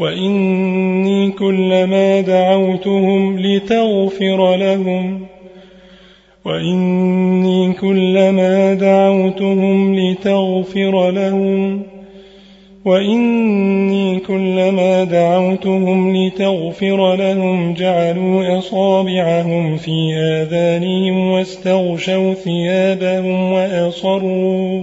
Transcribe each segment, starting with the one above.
وإني كلما دعوتهم لتغفر لهم وإني كلما دعوتهم لتغفر لهم وإني كلما دعوتهم لتغفر لهم جعلوا أصابعهم في آذانهم واستغشوا ثيابهم وأصروا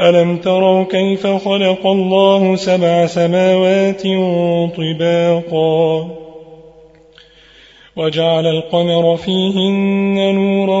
ألم تروا كيف خلق الله سبع سماوات طباقا؟ وجعل القمر فيهن نورا